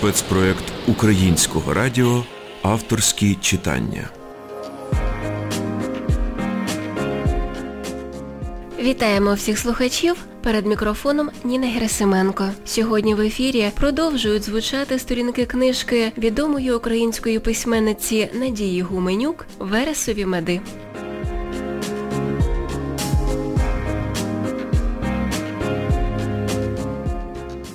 спецпроект Українського радіо Авторські читання. Вітаємо всіх слухачів. Перед мікрофоном Ніна Герасименко. Сьогодні в ефірі продовжують звучати сторінки книжки відомої української письменниці Надії Гуменюк Вересові меди.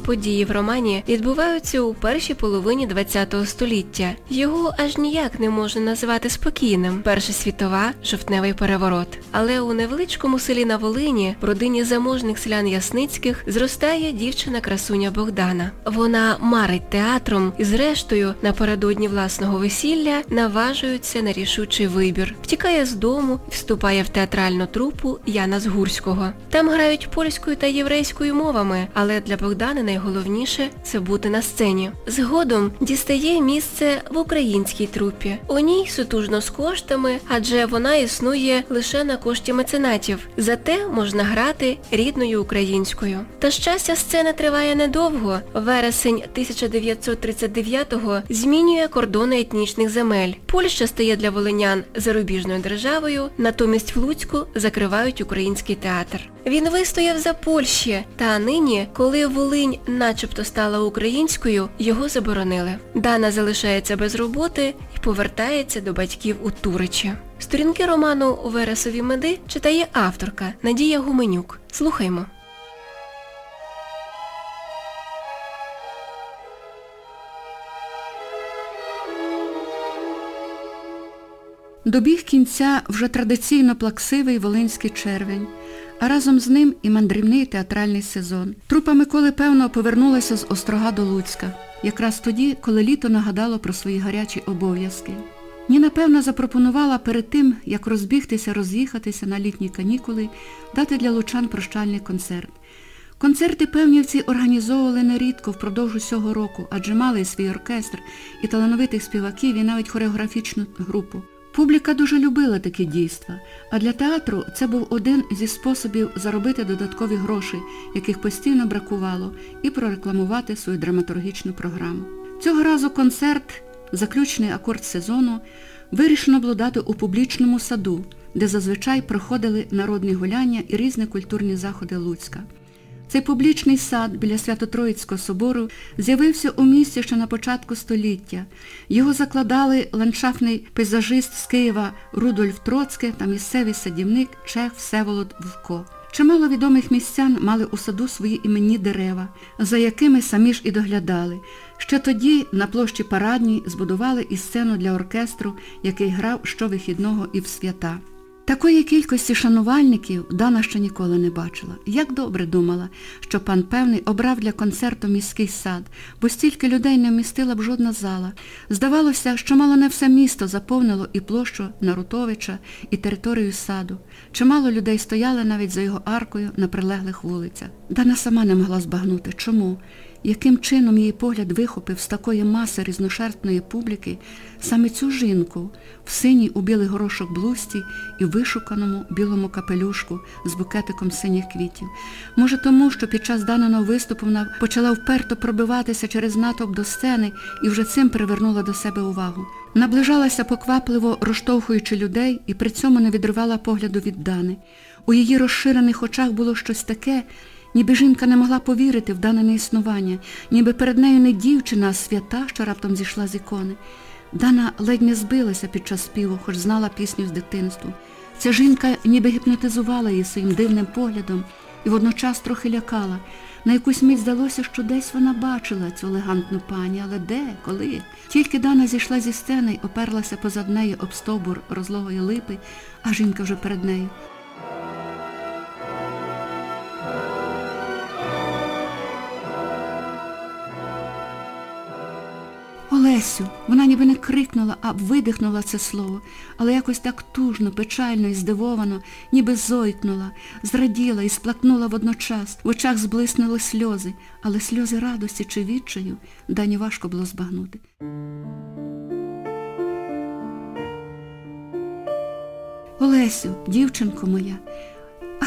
Події в романі відбуваються у першій половині ХХ століття. Його аж ніяк не можна назвати спокійним. Перша світова жовтневий переворот. Але у невеличкому селі на Волині, в родині заможних селян Ясницьких, зростає дівчина-красуня Богдана. Вона марить театром і, зрештою, напередодні власного весілля наважується на рішучий вибір. Втікає з дому вступає в театральну трупу Яна Згурського. Там грають польською та єврейською мовами, але для Богдана найголовніше це бути на сцені. Згодом дістає місце в українській трупі. У ній сутужно з коштами, адже вона існує лише на кошті меценатів. Зате можна грати рідною українською. Та щастя, сцена триває недовго. Вересень 1939-го змінює кордони етнічних земель. Польща стає для волинян зарубіжною державою, натомість в Луцьку закривають український театр. Він вистояв за Польщі, та нині, коли Волинь начебто стала українською, його заборонили. Дана залишається без роботи і повертається до батьків у Туричі. Сторінки роману Вересові меди читає авторка Надія Гуменюк. Слухаймо. Добіг кінця вже традиційно плаксивий волинський червень, а разом з ним і мандрівний театральний сезон. Трупа Миколи, певно, повернулася з Острога до Луцька, якраз тоді, коли літо нагадало про свої гарячі обов'язки. Ніна, певно, запропонувала перед тим, як розбігтися, роз'їхатися на літні канікули, дати для лучан прощальний концерт. Концерти певнівці організовували нерідко впродовж усього року, адже мали свій оркестр, і талановитих співаків, і навіть хореографічну групу. Публіка дуже любила такі дійства, а для театру це був один зі способів заробити додаткові гроші, яких постійно бракувало, і прорекламувати свою драматургічну програму. Цього разу концерт, заключний акорд сезону, вирішено було дати у публічному саду, де зазвичай проходили народні гуляння і різні культурні заходи Луцька. Цей публічний сад біля Свято-Троїцького собору з'явився у місті ще на початку століття. Його закладали ландшафтний пейзажист з Києва Рудольф Троцьке та місцевий садівник Чех Всеволод Вовко. Чимало відомих містян мали у саду свої іменні дерева, за якими самі ж і доглядали. Ще тоді на площі Парадній збудували і сцену для оркестру, який грав щовихідного і в свята. Такої кількості шанувальників Дана ще ніколи не бачила. Як добре думала, що пан певний обрав для концерту міський сад, бо стільки людей не вмістила б жодна зала. Здавалося, що мало не все місто заповнило і площу Нарутовича, і територію саду. Чимало людей стояли навіть за його аркою на прилеглих вулицях. Дана сама не могла збагнути. Чому? Яким чином її погляд вихопив з такої маси різношерстної публіки саме цю жінку в синій у білий горошок блузці і вишуканому білому капелюшку з букетиком синіх квітів. Може тому, що під час даного виступу вона почала вперто пробиватися через натовп до сцени і вже цим привернула до себе увагу. Наближалася поквапливо розштовхуючи людей і при цьому не відривала погляду від Дани. У її розширених очах було щось таке, ніби жінка не могла повірити в дане неіснування, ніби перед нею не дівчина, а свята, що раптом зійшла з ікони. Дана ледь не збилася під час співу, хоч знала пісню з дитинству. Ця жінка ніби гіпнотизувала її своїм дивним поглядом і водночас трохи лякала. На якусь мить здалося, що десь вона бачила цю елегантну пані, але де, коли? Тільки Дана зійшла зі сцени і оперлася позад неї об стовбур розлогої липи, а жінка вже перед нею. Олесю, вона ніби не крикнула, а видихнула це слово, але якось так тужно, печально і здивовано, ніби зойкнула, зраділа і сплакнула водночас. В очах зблиснули сльози, але сльози радості чи відчаю дані важко було збагнути. Олесю, дівчинко моя,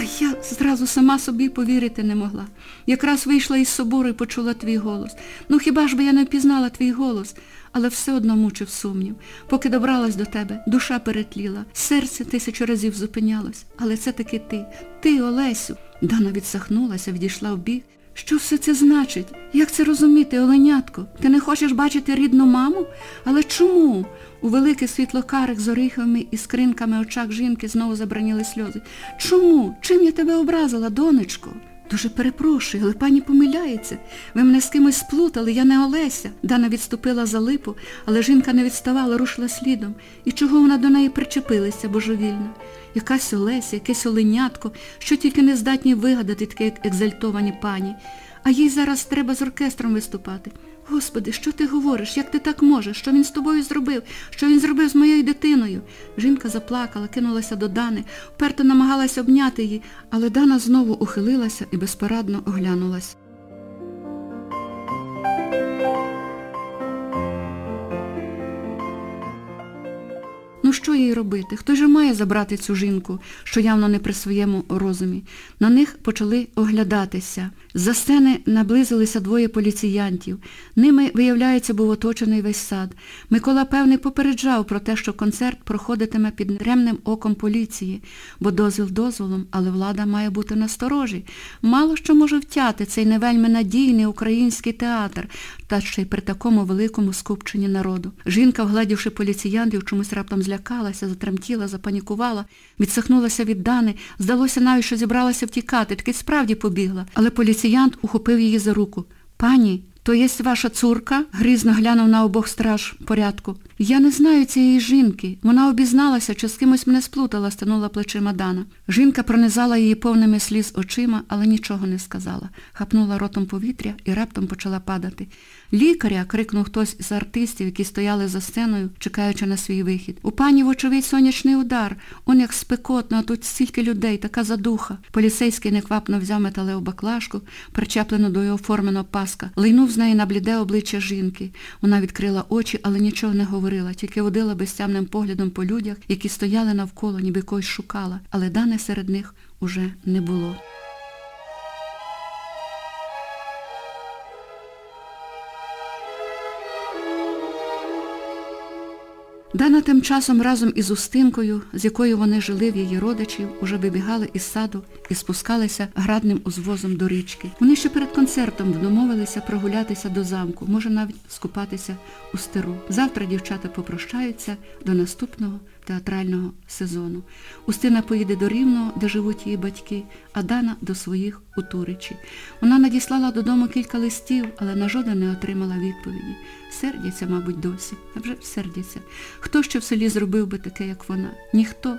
А я зразу сама собі повірити не могла. Якраз вийшла із собору і почула твій голос. Ну хіба ж би я не впізнала твій голос? Але все одно мучив сумнів. Поки добралась до тебе, душа перетліла, серце тисячу разів зупинялось. Але це таки ти, ти, Олесю. Дана відсахнулася, відійшла в бік. Що все це значить? Як це розуміти, Оленятко? Ти не хочеш бачити рідну маму? Але чому? У великих світлокарих з оріховими і скринками очах жінки знову забраніли сльози. Чому? Чим я тебе образила, донечко? Дуже перепрошую, але пані помиляється. Ви мене з кимось сплутали, я не Олеся. Дана відступила за липу, але жінка не відставала, рушила слідом. І чого вона до неї причепилася божевільно? Якась Олеся, якесь оленятко, що тільки не здатні вигадати такі екзальтовані пані. А їй зараз треба з оркестром виступати. Господи, що ти говориш? Як ти так можеш? Що він з тобою зробив? Що він зробив з моєю дитиною? Жінка заплакала, кинулася до Дани, вперто намагалася обняти її, але Дана знову ухилилася і безпорадно оглянулась. Що їй робити? Хто ж має забрати цю жінку, що явно не при своєму розумі? На них почали оглядатися. За сцени наблизилися двоє поліціянтів. Ними, виявляється, був оточений весь сад. Микола, певний, попереджав про те, що концерт проходитиме під ремним оком поліції, бо дозвіл дозволом, але влада має бути насторожі. Мало що може втяти цей невельми надійний український театр, та ще й при такому великому скупченні народу. Жінка, вгледівши поліціянтів, чомусь раптом злякалася, затремтіла, запанікувала, відсахнулася від Дани, здалося навіть, що зібралася втікати, таки справді побігла. Але поліціянт ухопив її за руку. Пані, то єсть ваша цурка? грізно глянув на обох страж порядку. Я не знаю цієї жінки. Вона обізналася, чи з кимось мене сплутала, станула плечима Дана. Жінка пронизала її повними сліз очима, але нічого не сказала. Хапнула ротом повітря і раптом почала падати. Лікаря, крикнув хтось з артистів, які стояли за сценою, чекаючи на свій вихід. У пані, вочевидь, сонячний удар. Он як спекотно, а тут стільки людей, така задуха. Поліцейський неквапно взяв металеву баклажку, причеплену до його форменого паска, лийнув з неї на бліде обличчя жінки. Вона відкрила очі, але нічого не говорила, тільки водила безтямним поглядом по людях, які стояли навколо, ніби когось шукала, але дане серед них уже не було. Дана тим часом разом із Устинкою, з якою вони жили в її родичів, уже вибігали із саду і спускалися градним узвозом до річки. Вони ще перед концертом домовилися прогулятися до замку, може навіть скупатися у стиру. Завтра дівчата попрощаються до наступного театрального сезону. Устина поїде до Рівного, де живуть її батьки, а Дана до своїх у Туричі. Вона надіслала додому кілька листів, але на жоден не отримала відповіді. Сердяться, мабуть, досі. А вже сердяться. Хто ще в селі зробив би таке, як вона? Ніхто.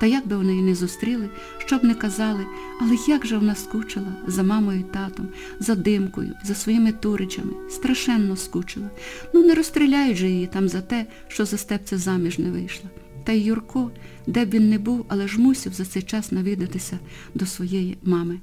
Та як би вони її не зустріли, що б не казали, але як же вона скучила за мамою і татом, за димкою, за своїми туричами, страшенно скучила. Ну не розстріляють же її там за те, що за степця заміж не вийшла. Та й Юрко, де б він не був, але ж мусив за цей час навідатися до своєї мами.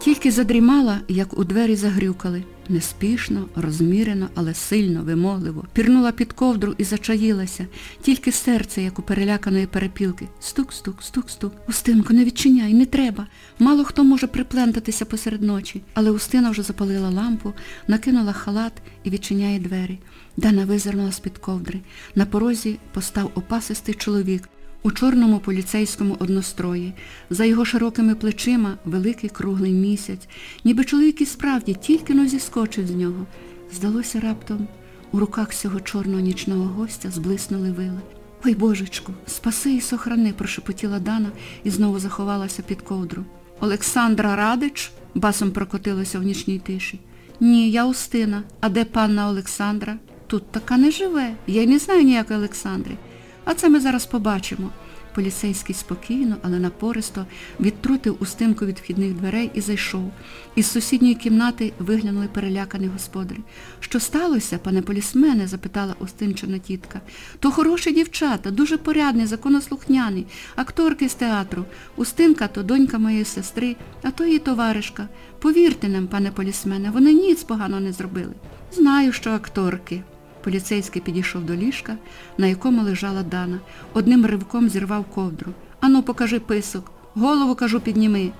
Тільки задрімала, як у двері загрюкали. Неспішно, розмірено, але сильно, вимогливо. Пірнула під ковдру і зачаїлася. Тільки серце, як у переляканої перепілки. Стук, стук, стук, стук. Устинко, не відчиняй, не треба. Мало хто може приплентатися посеред ночі. Але Устина вже запалила лампу, накинула халат і відчиняє двері. Дана визирнула з-під ковдри. На порозі постав опасистий чоловік у чорному поліцейському однострої. За його широкими плечима великий круглий місяць, ніби чоловік і справді тільки но зіскочив з нього. Здалося раптом, у руках цього чорного нічного гостя зблиснули вили. Ой, божечку, спаси і сохрани, прошепотіла Дана і знову заховалася під ковдру. Олександра Радич? басом прокотилося в нічній тиші. Ні, я Устина. А де панна Олександра? Тут така не живе. Я й не знаю ніякої Олександри. А це ми зараз побачимо. Поліцейський спокійно, але напористо відтрутив устинку від вхідних дверей і зайшов. Із сусідньої кімнати виглянули перелякані господарі. Що сталося, пане полісмене? запитала Устинчина тітка. То хороші дівчата, дуже порядні, законослухняні, акторки з театру. Устинка то донька моєї сестри, а то її товаришка. Повірте нам, пане полісмене, вони ніц погано не зробили. Знаю, що акторки. Поліцейський підійшов до ліжка, на якому лежала Дана. Одним ривком зірвав ковдру. Ану, покажи писок. Голову, кажу, підніми.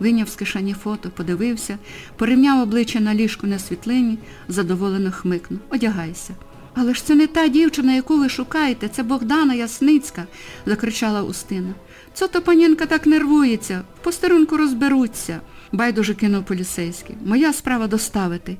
Виняв з кишені фото, подивився, порівняв обличчя на ліжку на світлині, задоволено хмикнув. Одягайся. Але ж це не та дівчина, яку ви шукаєте, це Богдана Ясницька, закричала Устина. Це то панінка так нервується, в постерунку розберуться, байдуже кинув поліцейський. Моя справа доставити.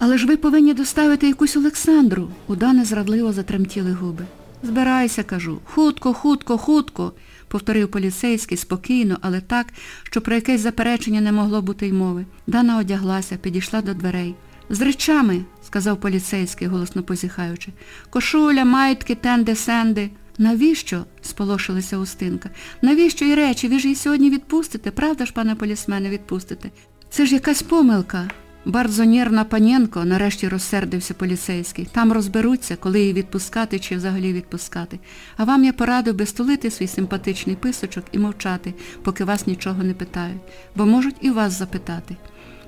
Але ж ви повинні доставити якусь Олександру. У Дани зрадливо затремтіли губи. Збирайся, кажу. Хутко, хутко, хутко, повторив поліцейський спокійно, але так, що про якесь заперечення не могло бути й мови. Дана одяглася, підійшла до дверей. З речами, сказав поліцейський, голосно позіхаючи. Кошуля, майтки, тенди, сенди. Навіщо? сполошилася Устинка. Навіщо і речі? Ви ж її сьогодні відпустите, правда ж, пане полісмене, відпустите? Це ж якась помилка. Бардзо нервна панєнко, нарешті розсердився поліцейський. Там розберуться, коли її відпускати чи взагалі відпускати. А вам я порадив би столити свій симпатичний писочок і мовчати, поки вас нічого не питають, бо можуть і вас запитати.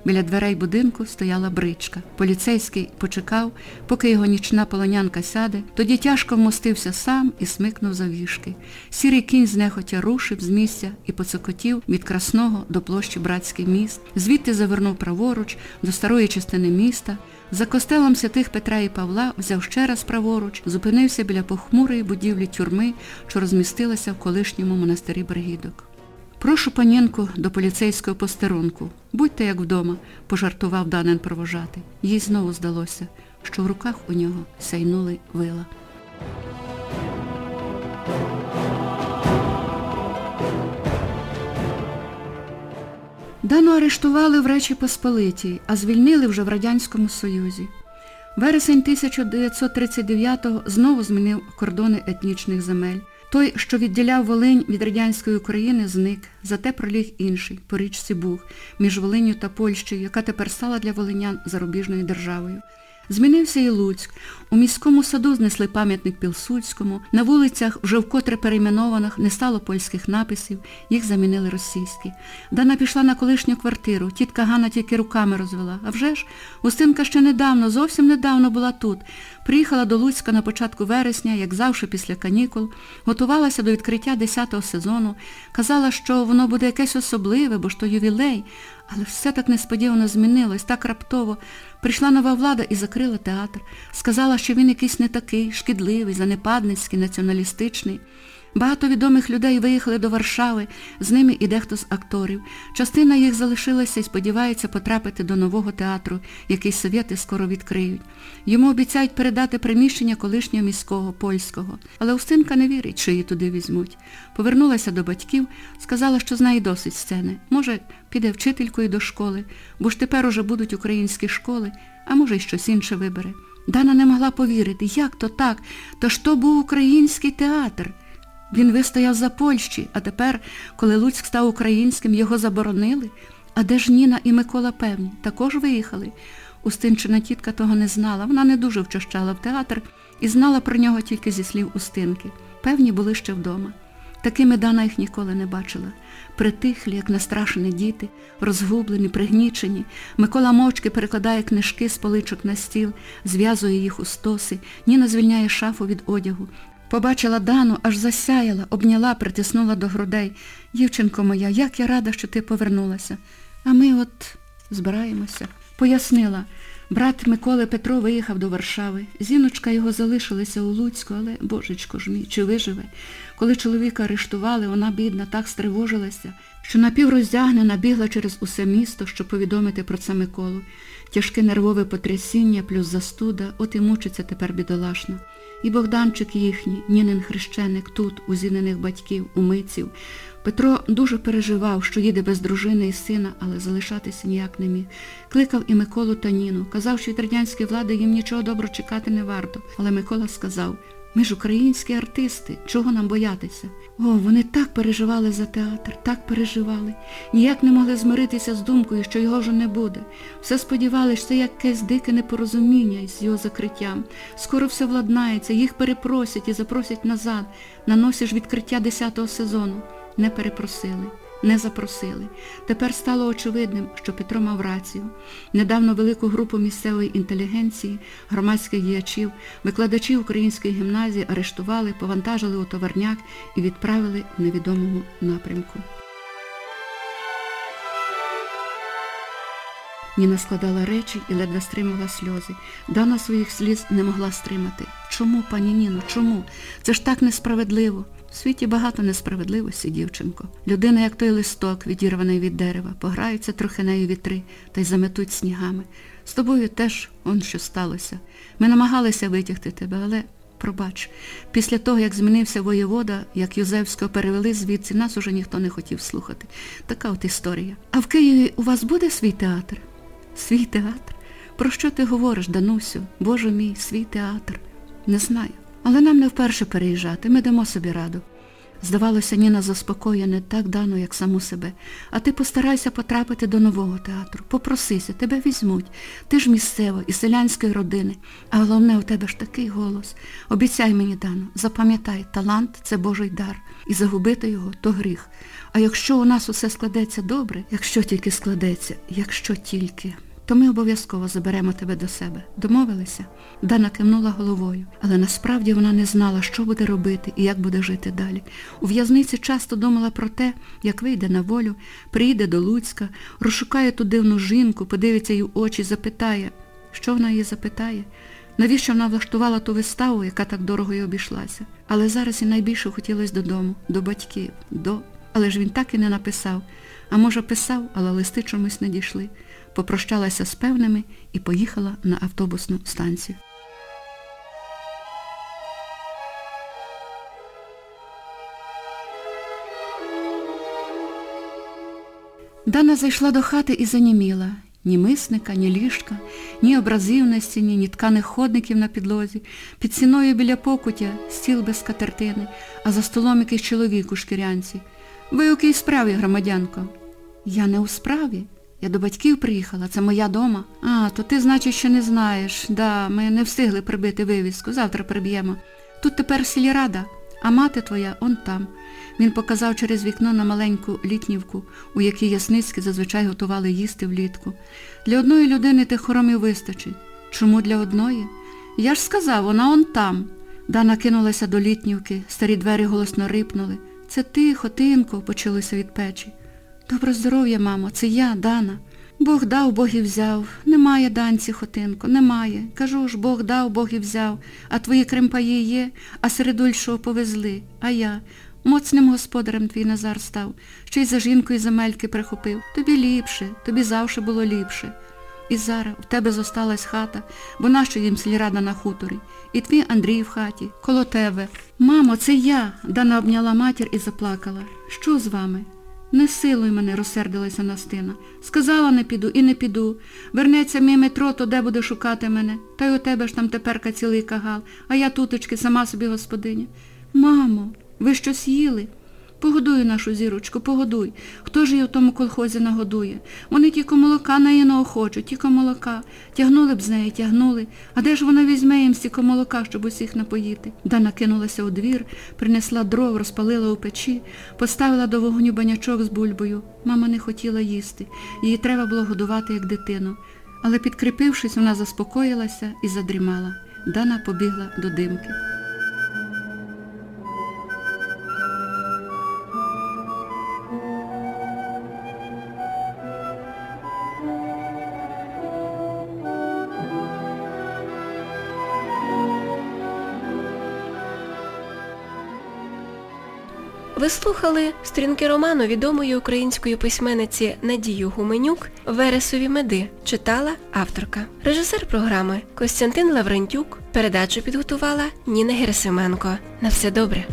Біля дверей будинку стояла бричка. Поліцейський почекав, поки його нічна полонянка сяде, тоді тяжко вмостився сам і смикнув завішки. Сірий кінь знехотя рушив з місця і поцокотів від Красного до площі Братський міст, звідти завернув праворуч до старої частини міста. За костелом святих Петра і Павла взяв ще раз праворуч, зупинився біля похмурої будівлі тюрми, що розмістилася в колишньому монастирі Бригідок. Прошу панінку до поліцейського постерунку. Будьте як вдома, пожартував данин провожати. Їй знову здалося, що в руках у нього сяйнули вила. Дану арештували в Речі Посполитій, а звільнили вже в Радянському Союзі. Вересень 1939-го знову змінив кордони етнічних земель. Той, що відділяв Волинь від радянської України, зник, зате проліг інший, по річці Буг, між Волинню та Польщею, яка тепер стала для волинян зарубіжною державою. Змінився і Луцьк. У міському саду знесли пам'ятник Пілсудському, на вулицях, вже вкотре перейменованих, не стало польських написів, їх замінили російські. Дана пішла на колишню квартиру, тітка Ганна тільки руками розвела. А вже ж, Устинка ще недавно, зовсім недавно була тут. Приїхала до Луцька на початку вересня, як завжди після канікул, готувалася до відкриття 10-го сезону, казала, що воно буде якесь особливе, бо ж то ювілей, але все так несподівано змінилось, так раптово. Прийшла нова влада і закрила театр. Сказала, що він якийсь не такий, шкідливий, занепадницький, націоналістичний. Багато відомих людей виїхали до Варшави, з ними і дехто з акторів. Частина їх залишилася і сподівається потрапити до нового театру, який совєти скоро відкриють. Йому обіцяють передати приміщення колишнього міського, польського. Але Устинка не вірить, що її туди візьмуть. Повернулася до батьків, сказала, що знає досить сцени. Може, піде вчителькою до школи, бо ж тепер уже будуть українські школи, а може й щось інше вибере. Дана не могла повірити, як то так, то ж то був український театр. Він вистояв за Польщі, а тепер, коли Луцьк став українським, його заборонили. А де ж Ніна і Микола певні? Також виїхали. Устинчина тітка того не знала, вона не дуже вчащала в театр і знала про нього тільки зі слів Устинки. Певні були ще вдома. Такими Дана їх ніколи не бачила. Притихлі, як настрашені діти, розгублені, пригнічені. Микола мовчки перекладає книжки з поличок на стіл, зв'язує їх у стоси, Ніна звільняє шафу від одягу. Побачила Дану, аж засяяла, обняла, притиснула до грудей. Дівчинко моя, як я рада, що ти повернулася. А ми от збираємося. Пояснила. Брат Миколи Петро виїхав до Варшави. Зіночка його залишилася у Луцьку, але, божечко ж мій, чи виживе? Коли чоловіка арештували, вона, бідна, так стривожилася, що напівроздягнена бігла через усе місто, щоб повідомити про це Миколу. Тяжке нервове потрясіння плюс застуда, от і мучиться тепер бідолашно. І Богданчик їхній, Нінин хрещеник тут, у зінених батьків, у митців. Петро дуже переживав, що їде без дружини і сина, але залишатися ніяк не міг. Кликав і Миколу та Ніну. Казав, що від радянської влади їм нічого добро чекати не варто. Але Микола сказав, ми ж українські артисти, чого нам боятися? О, вони так переживали за театр, так переживали. Ніяк не могли змиритися з думкою, що його вже не буде. Все сподівалися, що якесь дике непорозуміння з його закриттям. Скоро все владнається, їх перепросять і запросять назад. На носі ж відкриття 10-го сезону. Не перепросили. Не запросили. Тепер стало очевидним, що Петро мав рацію. Недавно велику групу місцевої інтелігенції, громадських діячів, викладачів української гімназії арештували, повантажили у товарняк і відправили в невідомому напрямку. Ніна складала речі і ледве стримувала сльози. Дана своїх сліз не могла стримати. Чому, пані Ніно, чому? Це ж так несправедливо. В світі багато несправедливості, дівчинко. Людина, як той листок, відірваний від дерева, пограються трохи нею вітри та й заметуть снігами. З тобою теж он що сталося. Ми намагалися витягти тебе, але, пробач, після того, як змінився воєвода, як Юзевського перевели звідси, нас уже ніхто не хотів слухати. Така от історія. А в Києві у вас буде свій театр? Свій театр? Про що ти говориш, Данусю? Боже мій, свій театр? Не знаю. Але нам не вперше переїжджати, ми дамо собі раду. Здавалося, Ніна заспокоює не так дано, як саму себе. А ти постарайся потрапити до нового театру. Попросися, тебе візьмуть. Ти ж місцева, із селянської родини. А головне, у тебе ж такий голос. Обіцяй мені, Дано, запам'ятай, талант це Божий дар. І загубити його то гріх. А якщо у нас усе складеться добре, якщо тільки складеться, якщо тільки то ми обов'язково заберемо тебе до себе. Домовилися? Дана кивнула головою, але насправді вона не знала, що буде робити і як буде жити далі. У в'язниці часто думала про те, як вийде на волю, приїде до Луцька, розшукає ту дивну жінку, подивиться їй в очі, запитає. Що вона її запитає? Навіщо вона влаштувала ту виставу, яка так дорого їй обійшлася? Але зараз і найбільше хотілося додому, до батьків, до... Але ж він так і не написав. А може писав, але листи чомусь не дійшли попрощалася з певними і поїхала на автобусну станцію. Дана зайшла до хати і заніміла. Ні мисника, ні ліжка, ні образів на стіні, ні тканих ходників на підлозі. Під сіною біля покутя стіл без скатертини, а за столом якийсь чоловік у шкірянці. Ви у якій справі, громадянко? Я не у справі. Я до батьків приїхала, це моя дома. А, то ти, значить, ще не знаєш. Да, ми не встигли прибити вивіску, завтра приб'ємо. Тут тепер сільрада, а мати твоя он там. Він показав через вікно на маленьку літнівку, у якій ясницьки зазвичай готували їсти влітку. Для одної людини тих хоромів вистачить. Чому для одної? Я ж сказав, вона он там. Дана кинулася до літнівки, старі двері голосно рипнули. Це ти, хотинко, почалося від печі. Добре здоров'я, мамо, це я, Дана. Бог дав, Бог і взяв. Немає данці, хотинко, немає. Кажу ж, Бог дав, Бог і взяв, а твої кремпаї є, а середульшого повезли. А я. Моцним господарем твій Назар став, ще й за жінкою земельки прихопив. Тобі ліпше, тобі завше було ліпше. І зараз в тебе зосталась хата, бо нащо їм сільрада на хуторі. І твій Андрій в хаті, коло тебе. Мамо, це я, Дана обняла матір і заплакала. Що з вами? Не силуй мене, розсердилася Настина. Сказала, не піду і не піду. Вернеться мій метро, то де буде шукати мене. Та й у тебе ж там теперка цілий кагал, а я туточки, сама собі господиня. Мамо, ви щось їли? Погодуй нашу зірочку, погодуй. Хто ж її в тому колхозі нагодує? Вони тільки молока на іного хочуть, тільки молока. Тягнули б з неї, тягнули. А де ж вона візьме їм стільки молока, щоб усіх напоїти? Дана кинулася у двір, принесла дров, розпалила у печі, поставила до вогню банячок з бульбою. Мама не хотіла їсти. Її треба було годувати, як дитину. Але підкріпившись, вона заспокоїлася і задрімала. Дана побігла до димки. Слухали сторінки роману відомої української письменниці Надію Гуменюк Вересові меди. Читала авторка. Режисер програми Костянтин Лаврентюк. Передачу підготувала Ніна Герасименко. На все добре.